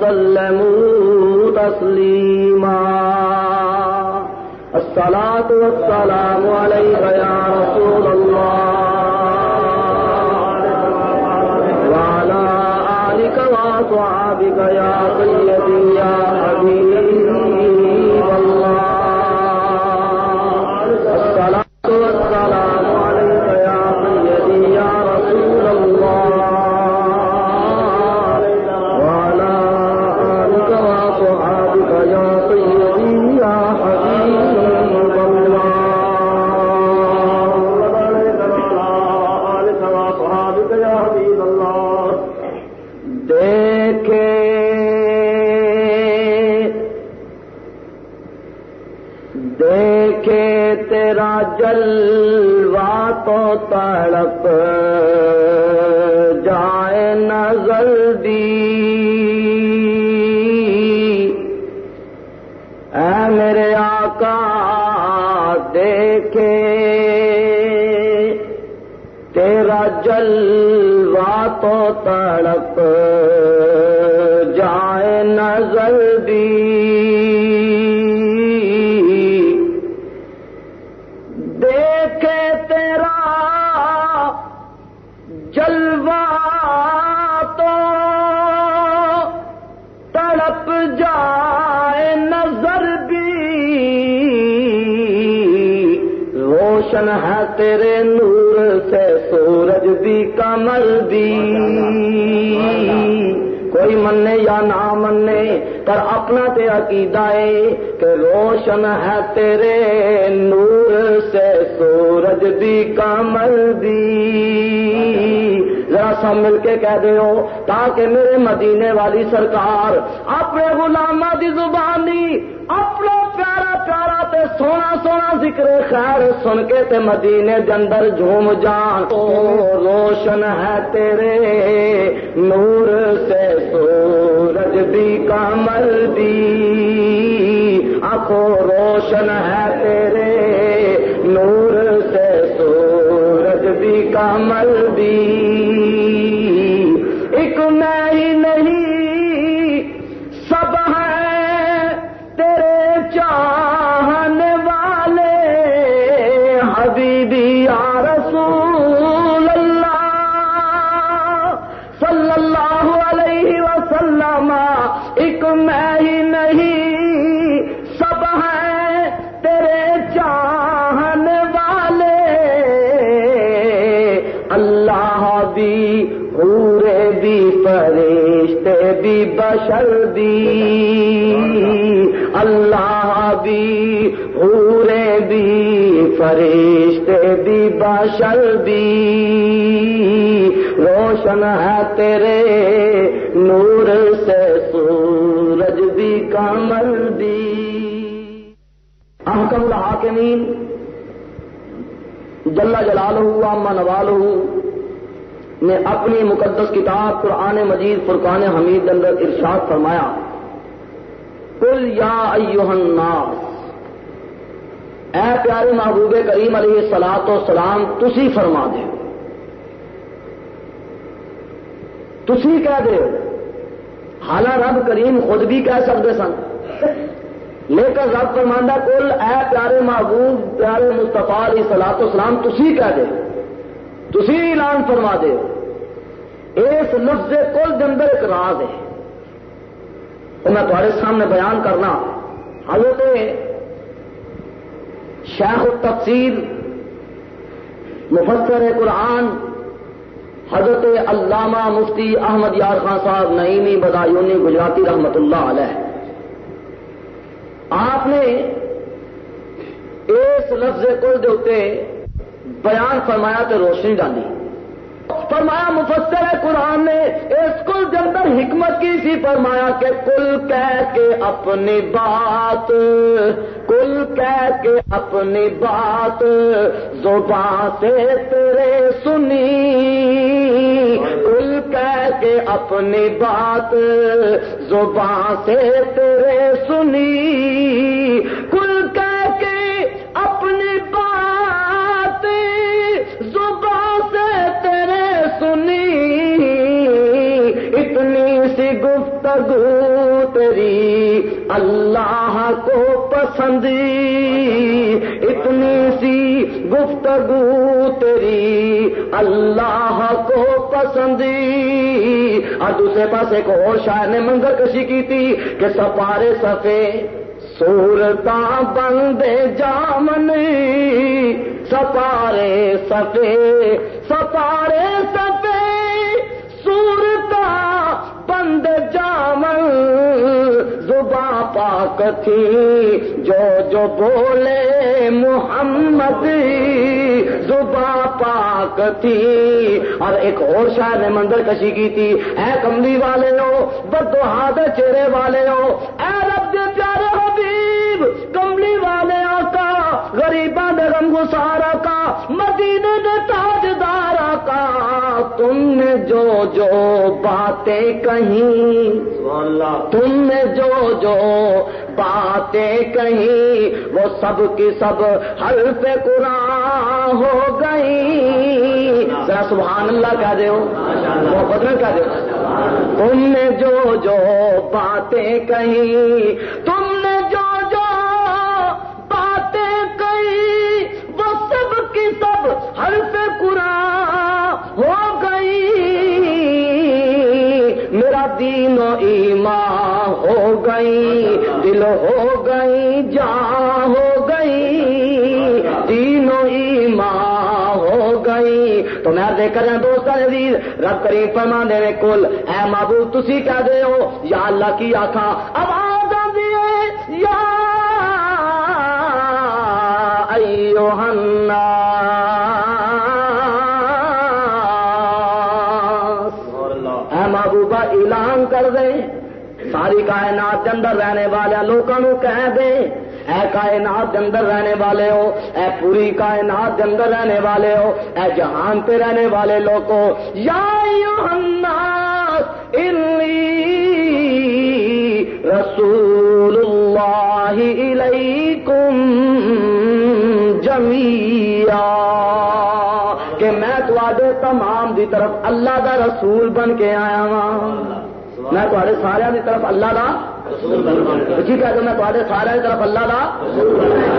وسلموا تسليما الصلاة والسلام عليك يا رسول الله وعلى آلك وصحابك يا سيدي يا تو تڑپ کہہ دیو تاکہ میرے مدینے والی سرکار اپنے غلامہ دی زبانی، اپنا پیارا پیارا تے سونا سونا ذکر خیر سن کے تے مدینے دے اندر جھوم جان۔ او روشن ہے تیرے نور سے، سورج بھی کمل دی آنکھوں روشن ہے تیرے نور سے، سورج بھی کمل فرشتے بھی بشر بھی اللہ بھی پورے بھی، فرشتے بھی بشر بھی روشن ہے تیرے نور سے، سورج بھی کمل بھی احکم الحاکمین جلا جلال ہوا اما نوال نے اپنی مقدس کتاب قرآن مجید، فرقان حمید اندر ارشاد فرمایا کل یا ایوہ الناس، اے پیارے محبوب کریم علیہ سلاط و سلام تسی فرما دے تسی کہہ دے حالا رب کریم خود بھی کہہ سکتے سن۔ لیکن رب فرماندہ کل اے پیارے محبوب، پیارے مستفا علیہ سلاط و سلام تسی کہہ دے تسی اعلان فرما دے اس لفظ کل دے اندر ایک راز ہے۔ وہ میں تھوڑے سامنے بیان کرنا۔ حضرت شیخ التفسیر، مفسر قرآن، حضرت علامہ مفتی احمد یار خان صاحب نئیمی بدایونی، گجراتی رحمت اللہ علیہ۔ آپ نے اس لفظ کل دے بیان فرمایا تو روشنی ڈالی فرمایا مفسر قرآن نے اس کل کے اندر حکمت کی سی، فرمایا کہ کل کہہ کے اپنی بات، کل کہہ کے اپنی بات، زبان سے تیرے سنی۔ کل کہہ کے اپنی بات، زبان سے تیرے سنی۔ سنی، اتنی سی گفتگو تیری، اللہ کو پسندی اتنی سی گفتگو تیری، اللہ کو پسندی اور دوسرے پاس ایک اور شاعر نے منظر کشی کی تھی کہ سپارے سفے سورتا بندے جامن۔ سپارے سفے سپارے سفے سورتا بند جامن زباں پاک تھی، جو جو بولے محمد زباں پاک تھی۔ اور ایک اور شاعر نے منظر کشی کی تھی، اے کملی والے ہو بدو ہاتھ چہرے والے ہو، اے رب دے غریباں دے غم گسارا کا مدینے دے تاجدارا کا۔ تم نے جو جو باتیں کہیں تم نے جو جو باتیں کہیں وہ سب کی سب حلف قرآن ہو گئی ذرا سبحان اللہ کہہ دے وہ بدل کہہ دے تم نے جو جو باتیں کہیں تم نے کی سب حلف قرآن ہو گئی۔ میرا دین و ایمان ہو گئی، دل ہو گئی، جان ہو گئی، دین و ایمان ہو گئی۔ تو میں دیکھ کر دوست عزیز، رب کریم فرما دے کل اے معبود تسی کہہ دے ہو، یا اللہ کی آخا اب آدم ایوہ الناس. اے محبوبہ اعلان کر دے. ساری کائنات کے اندر رہنے والے لوگوں کہہ دے. اے کائنات کے اندر رہنے والے ہو، اے پوری کائنات کے اندر رہنے والے ہو، اے جہان پہ رہنے والے لوگوں، یا ایوہ الناس، انی رسول اللہ الیکم جمیا کہ میں تے تمام دی طرف اللہ دا رسول بن کے آیا ہاں۔ میں تے سارے دی طرف اللہ دا جی کہہ دو میں تے سارے دی طرف اللہ دا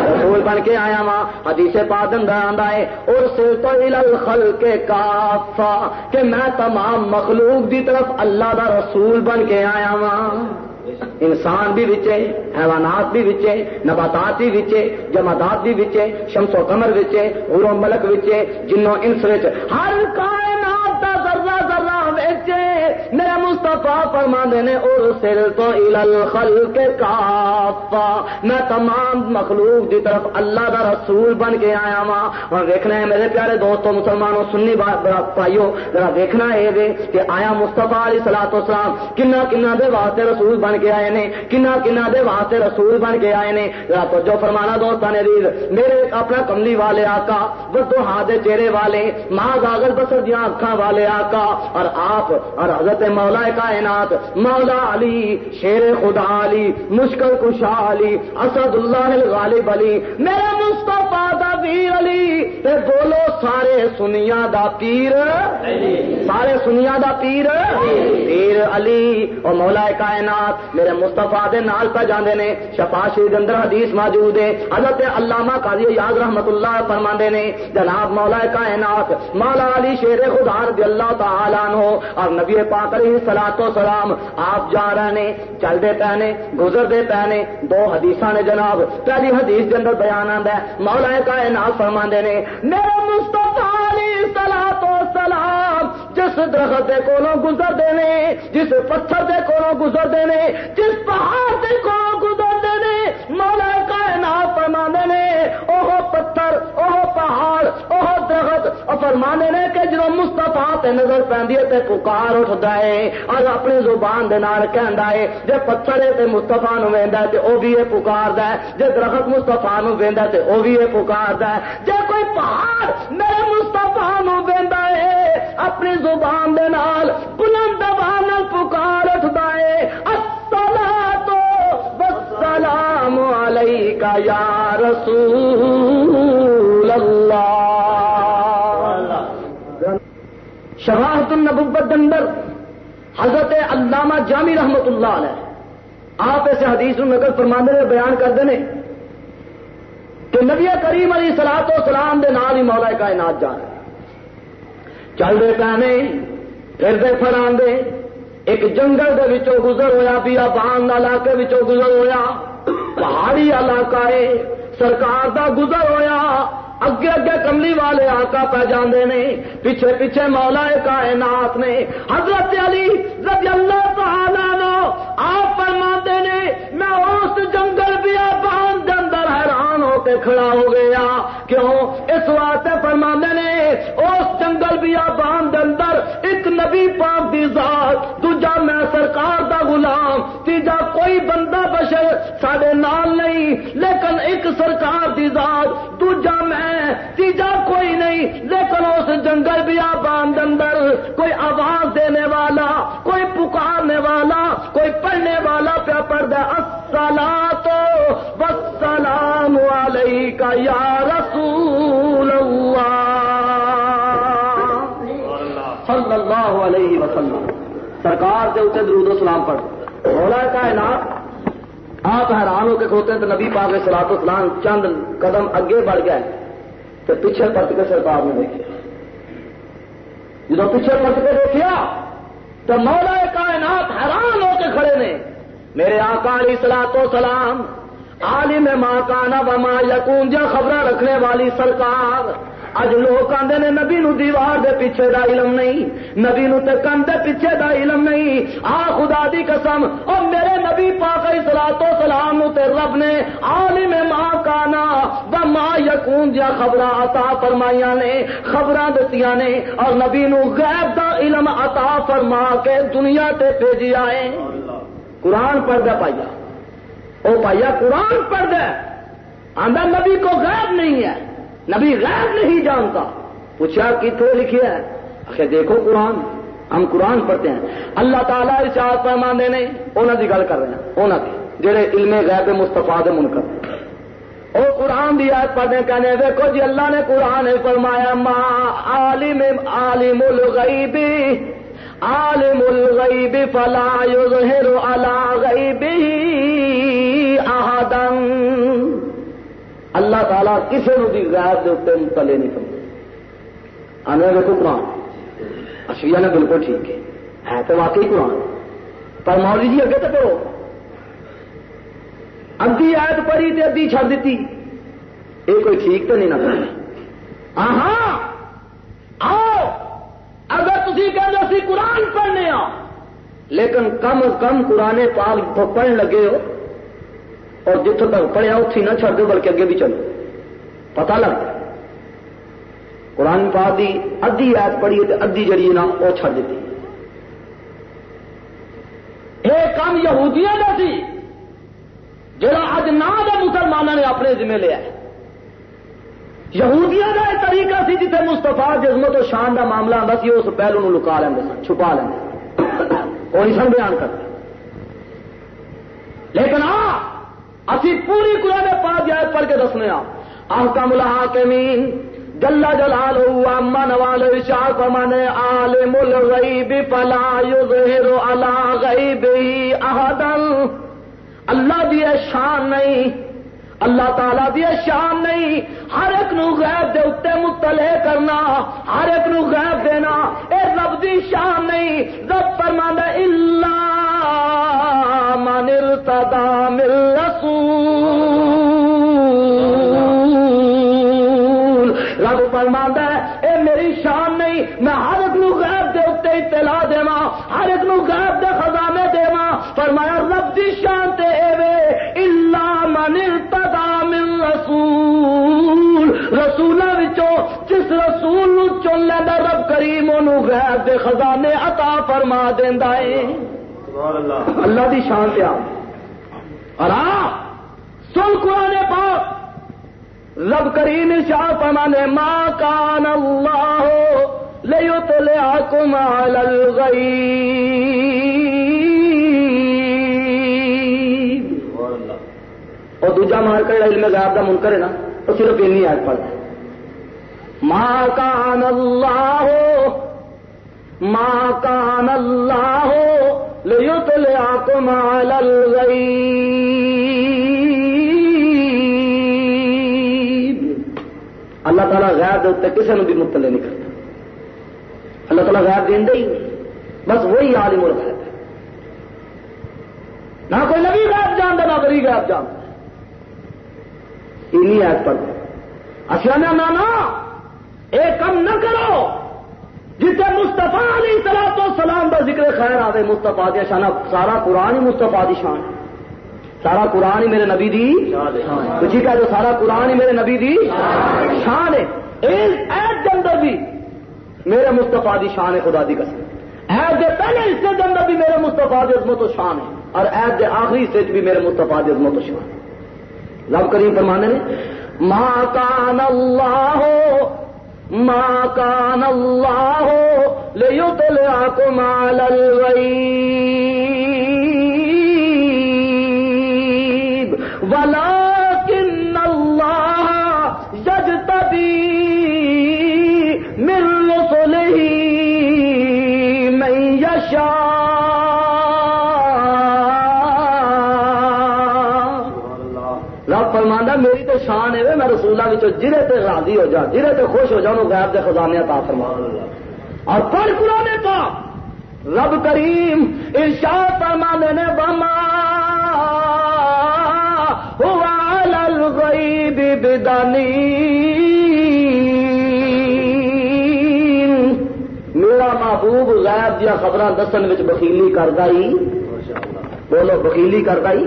رسول بن کے آیا وا حدیث پاک اندر آندا ہے اور سل تو الخلق کافا، کہ میں تمام مخلوق دی طرف اللہ دا رسول بن کے آیا وا انسان بھی بچے حیوانات بھی بچے نباتات بھی بچے جمادات بھی بچے شمس و قمر بچے غور و ملک بچے جنوں انس وچ، ہر کائنات مصطفیٰ فرماندے نے اور سر تو الخلق کافا۔ میں تمام مخلوق دی طرف اللہ دا رسول بن کے آیا وا اور دیکھنا ہے میرے پیارے دوستوں مسلمانوں، سنی پائیو ذرا دیکھنا ہے دے کہ آیا مصطفیٰ علیہ الصلوۃ والسلام کنا کنا دے واسطے رسول بن کے آئے نے، کنا کنا دے واسطے رسول بن کے آئے نے۔ ذرا تو جو فرمانا دوستان عزیز، میرے اپنا کملی والے آقا، بدو ہاتھ چہرے والے، ماں گاگل بسر دیا اکھاں والے آقا، اور آپ اور حضرت مولا کائنات مولا علی، شیر خدا علی، مشکل کشا علی اسد اللہ الغالب علی، میرے مصطفیٰ دا ویر علی، تے بولو سارے سنیا دا پیر، سارے سنیا دا پیر پیر علی اور مولا کائنات، میرے مستفا دے نال پہ جاندے نے، شفا شریف اندر حدیث موجود ہے، حضرت علامہ قاضی یاد رحمت اللہ فرماندے نے، جناب مولا کائنات، مولا علی شیر خدا رضی اللہ تعالیٰ عنہ، اور نبی پاک علیہ سلا تو السلام آپ جا رہے نے چلتے پے نے، گزرتے پے نے، دو حدیث نے جناب۔ پہلی حدیث کے اندر بیان آتا ہے مولا کائنات فرما نے، میرے مستفا سلا تو سلام جس درخت کے کولوں گزرتے ہیں جس پتھر کے کولوں گزرتے ہیں جس پہاڑ کے کولوں گزرتے ہیں مولا کائنات فرما نے، اوہ پتھر، اوہ پہاڑ، اوہ درخت فرمانے نے کہ جب مستفا تے نظر پہ تے پکار اٹھتا ہے، اور اپنی زبان دے نال کہندا ہے، جے پتھر تے مستفا نو ویندا تے او بھی یہ پکاردا ہے، جے درخت مستفا نو ویندا تے او بھی یہ پکاردا ہے۔ جے کوئی پہاڑ میرے مستفا نو ویندا ہے، اپنی زبان دے نال بلند آواز نال پکار اٹھدا ہے۔ الصلاۃ والسلام علیکا یا رسول اللہ شواہد النبوت اندر حضرت علامہ جامی رحمت اللہ علیہ آپ ایسے حدیث نقل فرمانے میں بیان کرتے ہیں کہ نبی کریم علی سلاط و سلام دے نال ہی مولا کائنات جا رہے چلتے پہنے پھرتے فران دے ایک جنگل دے وچوں گزر ہویا بیا بان علاقے وچوں گزر ہویا۔ پہاڑی علاقہ ہے سرکار دا گزر ہویا۔ اگے اگے کملی والے آقا پہ جاندے نے، پیچھے پیچھے مولا کائنات نے۔ حضرت علی رضی اللہ تعالی نو آپ فرما نے، میں اس جنگل بھی کھڑا ہو گیا کیوں؟ اس واسطے فرما نے، اس جنگل بھی باندھ اندر ایک نبی پاک دی ذات، دوجا میں سرکار دا غلام، تیجا کوئی بندہ بشر سڈے نال نہیں، لیکن ایک سرکار دی ذات، دوجا میں، تیجا کوئی نہیں، لیکن اس جنگل بھی آبان اندر کوئی آواز دینے والا کوئی یا رسول صلی اللہ علیہ وسلم. سرکار کے اتنے درود و سلام پڑھ. مولا کائنات، آپ حیران ہو کے کھوتے ہیں تو نبی پاک سلاط اسلام چند قدم اگے بڑھ گئے تو پیچھے پٹ کے سرکار نے دیکھا جب پیچھے پٹ کے دیکھا تو مولا کائنات حیران ہو کے کھڑے نے، میرے آقا علی سلا تو سلام عالم ماں کانا وما یقون جا خبر رکھنے والی سرکار۔ اج لوگ آدھے نے نبی نو دیوار دے پیچھے دا علم نہیں، نبی نو تے کن دے پیچھے دا علم نہیں۔ آ خدا دی قسم، او میرے نبی پاک سلاطو سلام نو تے رب نے عالم ماں کانا و ماں یقون جا خبر عطا فرمائیاں نے خبر دتیاں نے۔ اور نبی نو غیب دا علم عطا فرما کے دنیا تے بھیجی آئے۔ قرآن پڑھ دے پائیا او پائیا قرآن پڑھ دے۔ آندہ نبی کو غیب نہیں ہے۔ نبی غیر نہیں جانتا۔ پوچھا کتنے لکھے ہے؟ آخر دیکھو قرآن۔ ہم قرآن پڑھتے ہیں۔ اللہ تعالیٰ ارشاد پیمانے نے انہوں کی گل کر رہے ہیں۔ انہوں کی جہے علم غیب مستفا دے منکر او قرآن دی آیت پڑھنے کہنے دیکھو جی اللہ نے قرآن فرمایا، ما عالم عالم الغیب عالم الغیب فلا یظہر علی غیبہ۔ احدن اللہ تعالیٰ کسی نو بھی غیر دے اتنے نہیں سمجھے آنے دیکھو قرآن۔ اچھا، اشویا نے بالکل ٹھیک ہے۔ ہے تو واقعی قرآن۔ پر مولوی جی اگے تو پڑھو۔ ادھی آیت پڑھی تے ادھی چھڑ دیتی۔ یہ کوئی ٹھیک تو نہیں نہ ہاں آؤ! اگر تھی کہ اسی قرآن پڑھنے آ لیکن کم از کم قرآن پاک پڑھن لگے ہو۔ اور جتوں تک پڑھیا اتھی نہ چھڑ دو بلکہ اگے بھی چلو۔ پتا لگتا قرآن پاک دی ادھی ایت پڑھی تو ادھی جڑی نا وہ چھڑ دیتی یہ کام یہودیاں کا سی، جڑا اج نہ مسلمانوں نے اپنے ذمہ لیا یہودیاں کا یہ طریقہ سی جیتے مستفا جزمت و شان کا معاملہ آتا سی، اس پہلو لکا لیں سن، چھپا لیں وہ نہیں سن بیان کرتے لیکن آ اسی پوری قرآن پاک جائز پڑھ کے دسنے احکم الحاکمین، جل جلال ہوا من والے وشال پمانے عالم الغیب فلا یظہر علی غیبہ احدا۔ اللہ دی شان نہیں، اللہ تعالی دی شان نہیں۔ ہر ایک نو غیب دے اتنے مطلع کرنا، ہر ایک نو غیب دینا، اے رب دی شان نہیں۔ رب فرمانا اللہ ارتدا مل رسول رب فرمانا ہے اے میری شان نہیں میں ہر ایک نو غیب دے اتنے اطلاع ہر ایک نو غیب دے خزانے فرمایا رب دی شان تے اے وے الا من ارتضى من رسول۔ رسولاں وچوں جس رسول نو چن لیندا رب کریم اونوں غیب دے خزانے عطا فرما دیندا اے سبحان اللہ۔ دی شان اور آ سن قرآن پاک، رب کریم شاہ پمانے ماں کان اللہ لیطلعکم علی الغیب. اور دوجا مار کر علم غیب دا منکر ہے نا، تو صرف انی آیت پڑھتا ہے۔ ماں کان اللہ ماں کان اللہ لیطلعکم علی الغیب. غیر دے کسی نے بھی مطلع نہیں کرتا۔ اللہ تعالیٰ غیر دین دے ہی بس وہی عالم الغیب ہے نہ کوئی نبی غیب جانتا، نہ غریب غیب جانتا۔ انہی ایت پر اصل نانا ایک کم نہ کرو۔ جتنے مستفا علی سلا تو سلام کا ذکر خیر آئے مستفا دیا شانہ سارا قرآن ہی مستفا دی شان۔ ہے سارا قرآن ہی میرے نبی دی کچھ جی کہہ دو، سارا قرآن ہی میرے نبی دی شان ہے۔ ایس کے اندر بھی میرے مستفا دی شان ہے خدا دی قسم. ایس کے پہلے حصے کے اندر بھی میرے مستفا دی عظمت و شان ہے اور ایس کے آخری حصے بھی میرے مستفا دی عظمت و شان ہے. رب کریم فرمانے نے ماں کان اللہ ہو ماں کان اللہ لیطلعکم علی الغیب. وچ جرے تے راضی ہو جا جرے تے خوش ہو جا انہوں غیب دے خزانے عطا فرما اور پڑھ قرآن کا رب کریم ارشاد فرمانے نے بما ہوا الغیب بدنین میرا محبوب غیب دیا خبراں دسن بخیلی کردا ہی بولو بخیلی کرتا ہی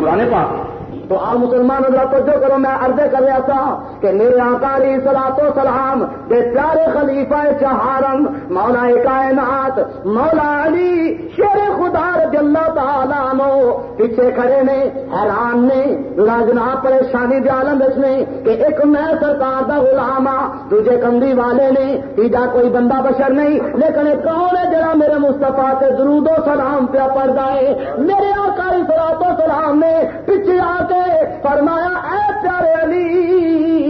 قرآن پاک۔ تو آپ مسلمان حضرات جو کرو میں اردے کر رہا تھا۔ کہ میرے آقا علیہ سلاط و سلام بے پیارے خلیفہ چہارم مولا کائنات مولا علی شیر خدا رضی اللہ تعالیٰ عنہ۔ پیچھے کھڑے نے، حیران نے لاجنا پریشانی دے عالم اس نے کہ ایک میں سرکار دا غلام ہاں، آ تجھے کمری والے نے، تیجا کوئی بندہ بشر نہیں، لیکن کون ہے جڑا میرے مصطفیٰ سے درود و سلام پہ پڑ جائے میرے آقا علیہ سلاط و سلام نے پیچھے آ کے فرمایا، اے پیارے علی!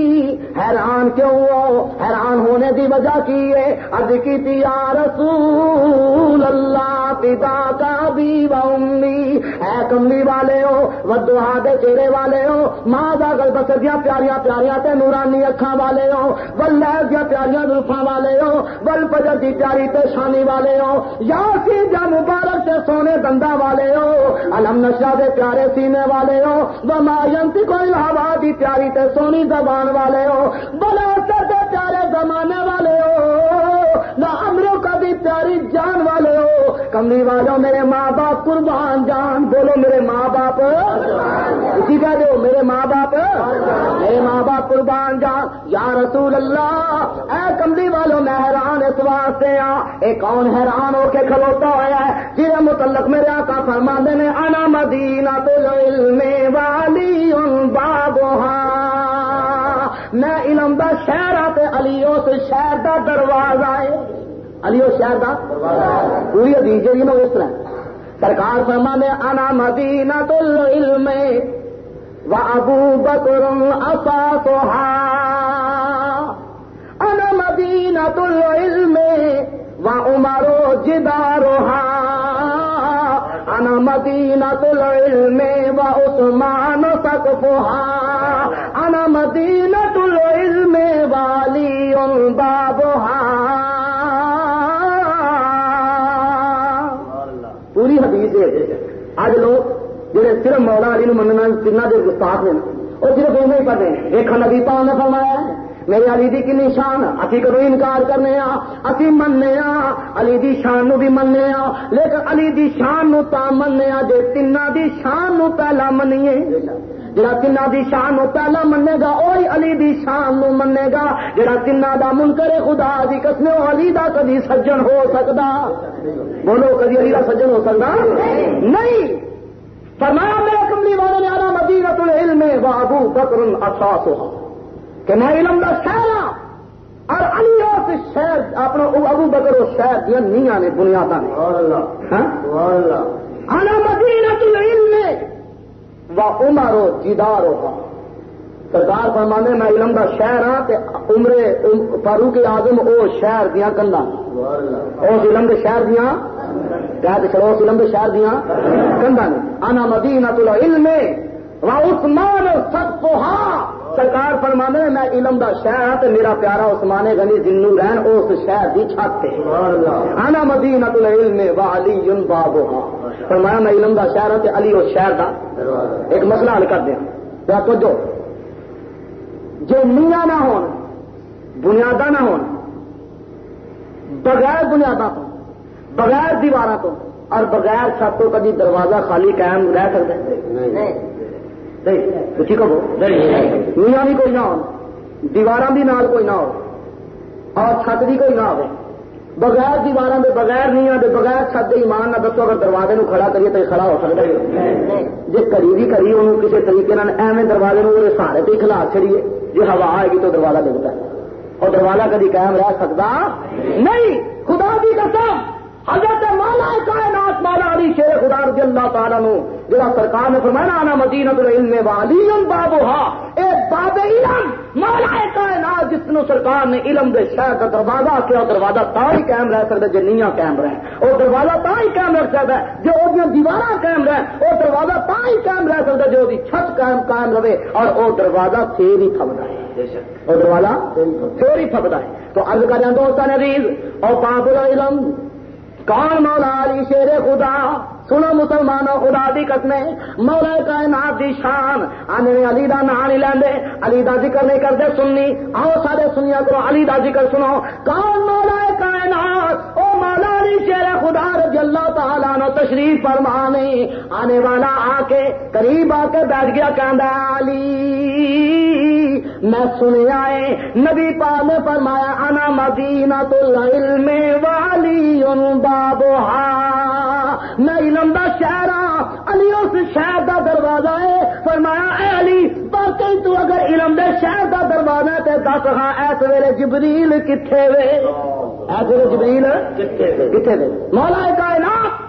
حیران کیوں ہو؟ حیران ہونے کی وجہ کی ہے؟ ارد کی تھی، یا رسول اللہ پتا کا بھی امی۔ اے کملی والے ہو ودوہا دے چہرے والے ہو۔ ماں دا گل بس دیا پیاریاں پیاریاں تے نورانی اکھاں والے ہو۔ ول لہ دیا پیاریاں زلفاں والے ہو۔ ول پجر دی پیاری پیشانی والے ہو۔ یا سی جا مبارک سے سونے دندا والے ہو۔ علم نشا دے پیارے سینے والے ہو۔ وما ينطق الهوى دی پیاری تے سونی زبان والے ہو۔ بلا دے پیارے زمانے والے ہو، نہ امروں کا بھی پیاری جان والے ہو۔ کملی والوں، میرے ماں باپ، قربان جان، بولو میرے ماں باپ۔ اسی کہہ دو، میرے ماں باپ۔ میرے ماں باپ، قربان جان۔ یا رسول اللہ، اے کملی والوں، میں حیران اس واسطے آ اے کون حیران ہو کے کھلوتا ہوا ہے؟ جنہیں متعلق میرے آقا فرماندے نے انا مدینہ العلم والی بابوہاں میں علم دا شہر آتے علی اس شہر دا دروازہ ہے۔ علی اس شہر دا پوری حدیث جی میں اس طرح سرکار فرما نے انا مدینہ العلم و ابو بکر اساسها انا مدینہ العلم و عمر جدارها انا مدینت العلم و عثمان سقفها انا مدینت جہے مولا علی مننا تین کے گستاخ نے۔ وہ صرف ایسے ہی پڑھتے ایک نبی پاؤ نے فرمایا میرے علی دی کنی شان، اسی کدو انکار کرنے آ، اسی مننے آ۔ علی دی شان نو بھی مننے آ۔ لیکن علی دی شان نو تا مننے آ، جے تین دی شان نو پہلا منیے۔ جڑا تین دی شان نو پہلا منے گا وہی علی دی شان نو منے گا۔ جڑا تین دا منکر خدا دی قسم وہ علی دا کدی سجن ہو سکتا بولو کدی علی دا سجن ہو سکتا نہیں۔ فرمایا میرے کملی والے نے آنا مدینت العلم و ابو بکر اساسها کہ میں علم کا شہر ہاں اور علی اس شہر اپنا ابو بکر اس شہر دیا نیاں نے بنیاد نے۔ آنا مدینت العلم و عمر جدار سرکار فرمانے میں علم کا شہر ہاں تے عمرے فاروق اعظم او شہر دیا کندا اس علم کے شہر دیا اس علم کے شہر دیا کندا نے آنا مدینت العلم و عثمان سقفها سرکار فرمانے میں علم دا شہر ہاں تے میرا پیارا عثمان غنی جنو رہن اس شہر دی چھت تے۔ انا مدینہ العلم و علی بابها فرمایا میں علم دا شہر ہاں تے علی اس شہر دا ایک مسئلہ حل کر دیا ذرا توجہ۔ جو میاں نہ ہون بنیاداں نہ ہون بغیر بنیاداں تو۔ بغیر دیواروں تو اور بغیر چھت تو کبھی دروازہ خالی قائم رہ سکتا ہے؟ ٹھیک ہو میاں بھی کوئی نہ ہو دیوار بھی نال کوئی نہ ہو اور چھت بھی کوئی نہ ہو بغیر دیوار دے بغیر نہیں دے بغیر چھت ایمان نہ دسو اگر دروازے نو کھڑا کریے تو کھڑا ہو سکتا ہے۔ جی کری بھی کری انہوں کسی طریقے ایویں دروازے نو سہارے پہ کھلا چڑیے جی ہوا آئے گی تو دروازہ ڈگتا ہے۔ اور دروازہ کدی قائم رہ سکتا نہیں۔ خدا بھی قسم! حضرت مولا کائنات مولا علی شیر خدا رضی اللہ تعالیٰ نو جڑا سرکار نے فرمایا آنا مدینہ العلم والی بابوہا اے باب علم مولا کائنات جس نو سرکار نے علم دے شہر کا دروازہ کیا دروازہ تا ہی قائم رہ سکتا جے نیاں قائم رہے۔ اور دروازہ تا ہی قائم رہ سکتا ہے جو وہ دیوار قائم رہے اور دروازہ تا ہی قائم رہ سکتا جو چھت قائم قائم رہے اور وہ دروازہ پھر ہی تھمدا ہے۔ اور دروازہ پھر ہی تھمدا ہے۔ تو عرض کر دوستان عزیز اور باب العلم کون مولا علی شیر خدا؟ سنو مسلمانوں خدا دی قسمیں۔ مولا کائنات دی شان۔ آنے علی دا نام نہیں لیندے، علی دا ذکر نہیں کرتے، سننی۔ آؤ سارے سنیا کرو، علی دا ذکر سنو۔ کون مولا کائنات؟ او مولا علی شیر خدا رضی اللہ تعالیٰ نو تشریف فرمانے۔ آنے والا آ کے قریب آ کے بیٹھ گیا، کہندا، علی۔ میں سنیا ہے نبی پاک نے فرمایا، انا مدینہ تو العلم والی بابوہا میں علم دا شہر علی اس شہر دا دروازہ ہے۔ فرمایا، اے علی باقی تو اگر علم دے شہر دا دروازہ ہے تے دس ہاں ایس ویلے جبریل کتھے وے؟ ایس ویلے جبریل کتھے وے؟ مولا کائنات،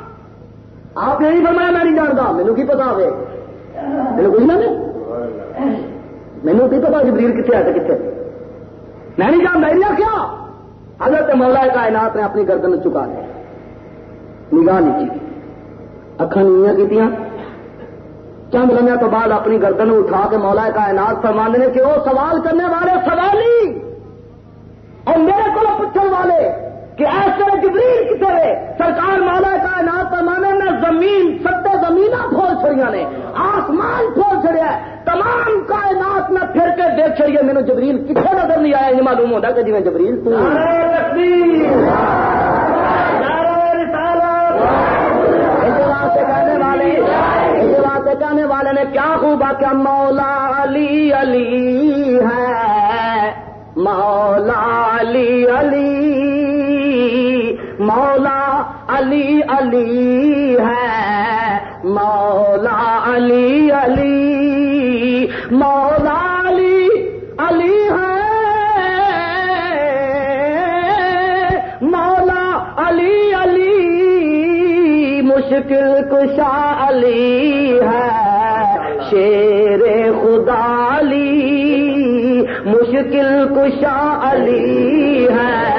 آپ نے نہیں فرمایا میں نہیں جانتا مینو کی پتا ہوئے مینو کچھ نہ مینو کی پتا جبریل کتنے آتے کتنے میں نہیں جانتا نہیں کیا؟ حضرت مولا کائنات نے اپنی گردن چکا لیا نگاہ نیچی اکھان نیچیاں کی چند لمحے تو بعد اپنی گردن اٹھا کے مولا کائنات فرمانے نے کہ وہ سوال کرنے والے سوالی اور میرے کو پوچھنے والے کہ ایسے جبریل کتنے رہے سرکار مولا کائنات فرمانے نے زمین ستے زمین پھول چھڑیاں نے آسمان پھول چھڑیا تمام کائنات میں پھر کے دیکھ چڑیے میرے جبریل کتنے نظر نہیں آیا یہ معلوم ہوتا کہ جی میں جبریل تو کہنے والے کہنے والے نے کیا خوب کیا مولا علی علی ہے۔ مولا علی علی۔ مولا علی علی ہے۔ مولا علی علی، مولا علی علی ہے۔ مولا علی علی، مشکل کشا علی ہے۔ شیر خدا علی، مشکل کشا علی ہے۔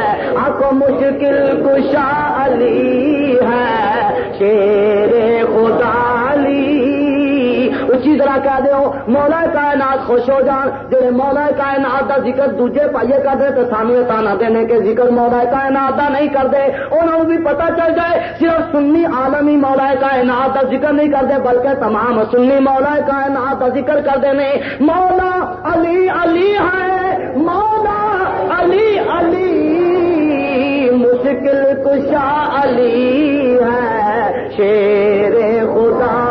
آپ مشکل کشا علی ہے، شیر خدا ذرا کہہ دیو مولا کائنات خوش ہو جان۔ جی مولا کائنات دا ذکر دوجے پائیے کر دے تو سامنے تانا دینے کے ذکر مولا کائنات دا نہیں کر دے۔ انہوں بھی پتہ چل جائے، صرف سنی عالمی مولا کائنات دا ذکر نہیں کر دے، بلکہ تمام سنی مولا کائنات دا ذکر کر دینے مولا علی علی ہے، مولا علی علی مشکل کشا علی ہے شیر خدا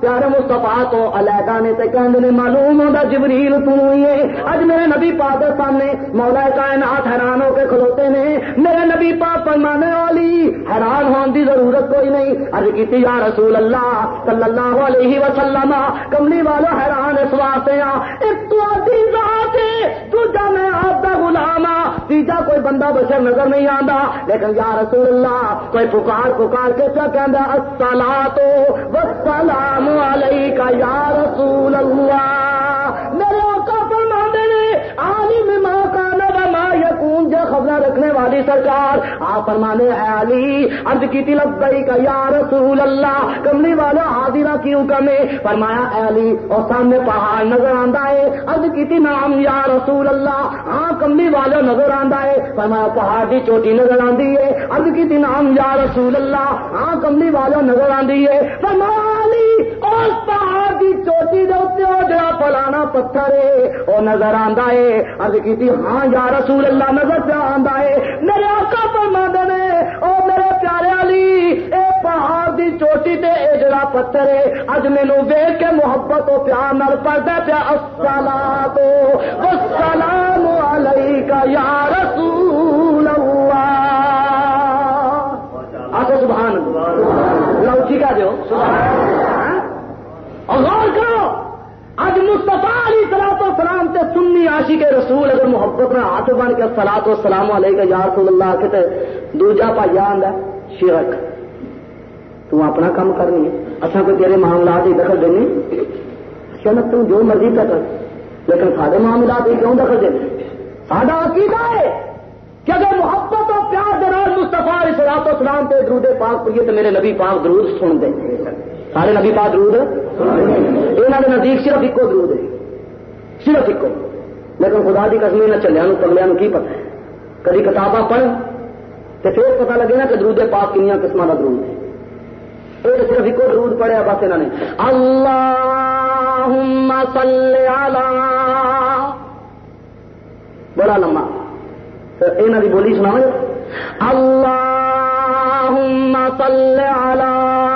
پیارے مستفا تو علیحدہ نے تے کہندے نے، معلوم ہوندا جبریل تو ہی ہے۔ اج میرے نبی پاک دے سامنے مولا کائنات حیران ہو کے کھلوتے نے۔ میرے نبی پاک فرمانے والی، حیران ہون دی ضرورت کوئی نہیں۔ عرض کیتی، یا رسول اللہ صلی اللہ علیہ وسلم، کملی والا حیران اس واسطے ہاں ایک تو آدھی ذات ہے، دوجا میں آپ دا غلام ہاں تیجا کوئی بندہ بشر نظر نہیں آندا۔ لیکن یا رسول اللہ، کوئی پکار پکار کے کیا کہندا، الصلاۃ والسلام۔ آپ فرمانے، اے علی، عرض کی تھی کا یا رسول اللہ، کملی والا حاضرہ کی کمے؟ فرمایا، اے علی، اور سامنے پہاڑ نظر آندا ہے۔ عرض کی تھی نام یا رسول اللہ. ہاں کملی والا نظر آندا ہے۔ فرمایا، پہاڑ دی چوٹی نظر آندی ہے۔ عرض کی تھی نام یا رسول اللہ. ہاں کملی والا نظر آندی ہے۔ فرمایا او جڑا فلانا پتھر ہے او نظر آندا ہے عرض کی ہاں یا رسول اللہ، نظر پہ آندا ہے میرے آقا فرماندے نے، او میرے پیارے علی، اے پہاڑ دی چوٹی تے اے جڑا پتھر ہے اج مینوں ویکھ کے محبت و پیار نال پڑھدا پیا الصلاۃ والسلام علیکا یا رسول اللہ۔ آکو سبحان اللہ۔ لو ٹھیک ہے جو اور غور کرو۔ آج مستفا علی سلاط و سلام تے سنی آشی کے رسول اگر محبت میں ہاتھ بن کے سلاط و سلام علیہ یا رسول اللہ کے تے دوجا پایا آندا شرک تو اپنا کام کرنی ہے۔ اچھا کوئی تیرے معاملات ہی دخل دینی اچھا شنت تم جو مرضی کر لیکن سارے معاملات ہی کیوں دخل دینے ساڈا عقیدہ ہے کہ اگر محبت اور پیار دراز مستفا علی سلاط و سلام تے درود پاک پڑھیے تو میرے نبی پاک درود سن دیں۔ سارے نبی پاک درود یہاں کے نزدیک صرف ایک درود ہے۔ صرف ایک۔ لیکن خدا کی قسم نہ چلیا پگلیا کی پتا ہے؟ کدی کتاباں پڑھ تو پھر پتا لگے نا کہ درود پاک کنیا قسم کا درود ہے۔ یہ صرف ایک درود پڑھیا، بس انہوں نے۔ اللہ بڑا لمبا یہاں کی بولی سنا اللہ صلی علی۔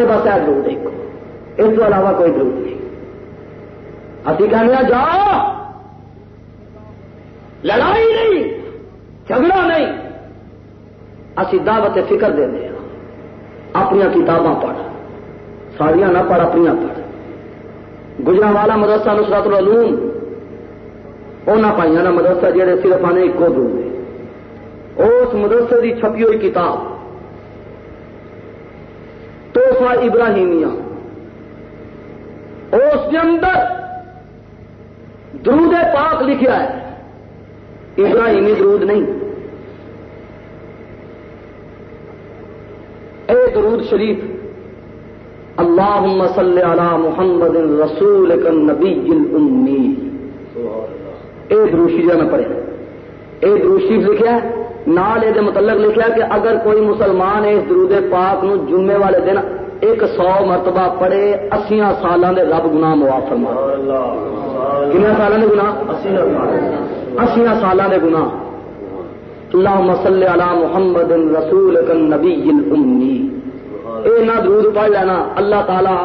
آنے بس ہے درود اس کے علاوہ کوئی درود نہیں۔ اسی کہنے جاؤ۔ لڑائی نہیں، جھگڑا نہیں۔ اسی دعوت فکر دے دیں اپنی کتاباں پڑھ۔ ساریاں نہ پڑھ اپنی پڑھ۔ گجرا والا مدرسہ نصرت العلوم۔ انہوں پائیاں نہ مدرسہ جہے صرف آنے ایک دو اس مدرسے کی چھپی ہوئی کتاب۔ توحفہ ابراہیمیہ۔ اس کے اندر درود پاک لکھا ہے۔ ابراہیمی درود نہیں۔ اے درود شریف اللهم صل على محمد رسولك النبي الامي اے درود شریف نہ پڑھے اے درود شریف لکھا ہے۔ نال یہ متعلق لکھا کہ اگر کوئی مسلمان اس درود پاک نو جمعے والے دن ایک سو مرتبہ پڑھے اسیاں سالوں دے رب گنا معاف فرما کنیا سالوں کے گنا اسیاں سالوں دے گنا اللہ مسل علی محمد رسول نبی الامی۔ اے نہ درود پڑھ لینا، اللہ تعالی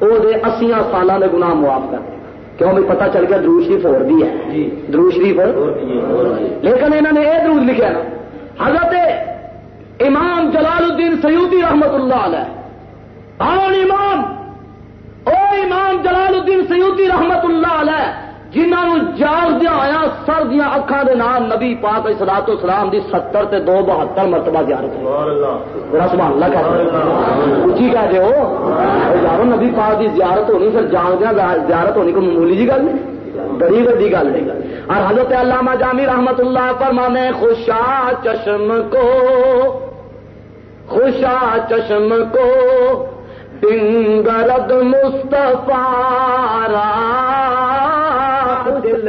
او دے اسیاں سالوں دے گناہ معاف کر۔ کیوں بھی پتہ چل گیا درو شریف اور بھی ہے؟ جی۔ درو شریف لیکن انہوں نے یہ درود لکھا نا حضرت امام جلال الدین سیودی رحمت اللہ علیہ۔ آن امام او امام جلال الدین سیودی رحمت اللہ علیہ جنہوں جاگ دیا ہوا سر دیا اکھان دے نام نبی پاک سلا تو سلام دی ستر تے دو بہتر مرتبہ زیارت سبحان اللہ۔ اچھی کہہ دے۔ ہو۔ یارو نبی پاک دی زیارت ہونی پھر جاگ دیا زیارت ہونی کوئی معمولی جی گل نہیں۔ بڑی بڑی گل نہیں اور حضرت علامہ جامی رحمت اللہ پر مانے خوشا چشم کو خوشا چشم کو ڈنگرد مستفارا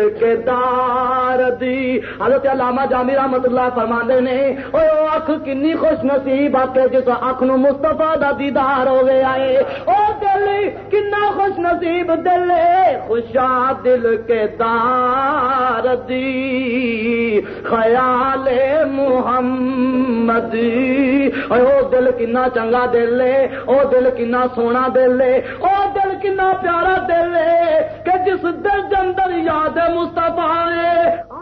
کے دار دی۔ حضرت علامہ جامی رحمت اللہ فرماندے نے، او اکھ کنی خوش نصیب آکے، جس اکھ نو مصطفی دا دیدار ہو گیا ہے او دل کنا خوش نصیب، دل خوشا دل کے دار دی۔ خیال محمد۔ او دل کنا چنگا دل ہے او دل کنا سونا دل ہے او کنا پیارا دل ہے کہ جس دل اندر یاد مستفا ہے